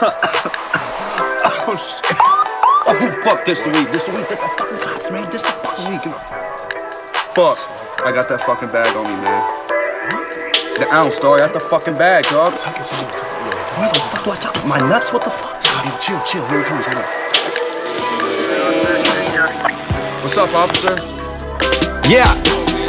oh shit. Oh fuck, this the week. This the week. This the fucking cops, man. This the fucking week. Fuck. I got that fucking bag on me, man. The ounce, dog. I got the fucking bag, dog. Tuck it, son. Where the fuck do I tuck my nuts? What the fuck? Yo, chill, chill. Here he comes. Hold up. What's up, officer? Yeah,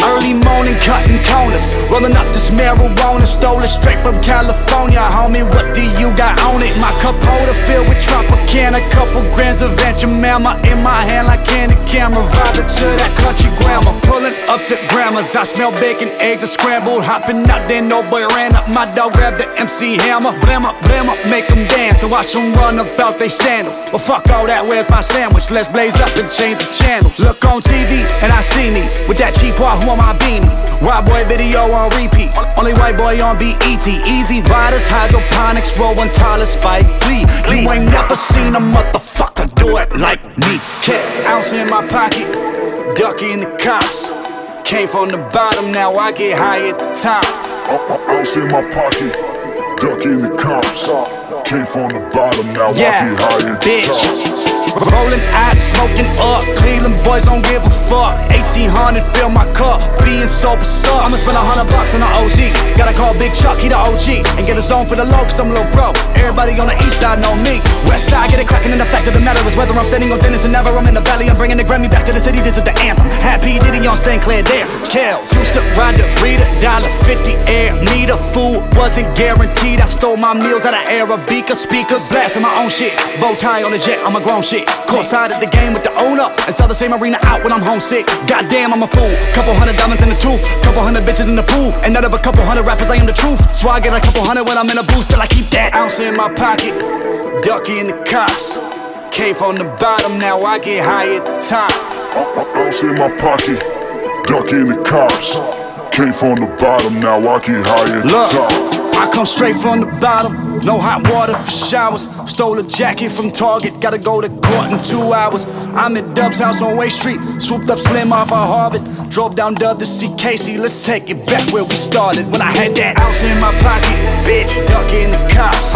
early morning cutting corners, rolling up this marijuana, stole it straight from California. Homie, what do you got on it? My cup holder filled with Tropicana, couple grams of Venture Mama in my hand like candy camera, vibing to that country grammar. Pulling up to grandma's, I smell bacon, eggs are scrambled, hopping out there, no boy ran up. My dog grabbed the MC hammer, blam up, blam up, make them dance, and watch them run about they sandals. But fuck all that, where's my sandwich? Let's blaze up and change the channels. Look on TV and I see me with that Chief Wahoo on my beanie. White boy video on repeat. Only white boy on BET. Easy riders, hydroponics, rolling taller Spike Lee. You ain't never seen a motherfucker do it like me. Cat ounce in my pocket, ducking the cops. Came from the bottom, now I get high at the top. Ounce in my pocket, ducking the cops. Came from the bottom, now Yeah, I get high at the bitch. top. Rolling out, smoking up. Cleveland boys don't give a fuck. 1800, fill my cup. Being sober sucks. I'ma spend a hundred bucks on the OG. Gotta call Big Chuck, he the OG. And get a zone for the low, cause I'm a little bro. Everybody on the east side know me. West side, get I'm standing on thinnest and never I'm in the valley. I'm bringing the Grammy back to the city, this is the anthem. Happy Diddy on St. Clair dancing. Kells used to ride the Rita, dollar fifty air. Need a food, wasn't guaranteed. I stole my meals out of Arabica speakers. Blasting my own shit. Bow tie on the jet, I'm a grown shit. Courtside at the game with the owner. And sell the same arena out when I'm homesick. Goddamn, I'm a fool. Couple hundred diamonds in the tooth. Couple hundred bitches in the pool. And out of a couple hundred rappers, I am the truth. So I get a couple hundred when I'm in a booth. Still I keep that ounce in my pocket. Ducky in the cops. Came from the bottom, now I get high at the top. Ounce in my pocket, ducking the cops. Came from the bottom, now I get high at the Look, top. I come straight from the bottom. No hot water for showers. Stole a jacket from Target. Gotta go to court in two hours. I'm at Dub's house on Way Street. Swooped up Slim off of Harvard. Drove down Dub to see Casey. Let's take it back where we started. When I had that ounce in my pocket. Bitch, ducking the cops.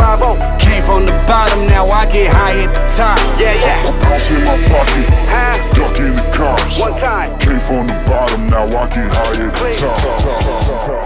Came from the bottom, now I get high at the top. Yeah, yeah. Ounce in my pocket, Huh? ducking the cops. One time. Came from the bottom, now I get high at the top.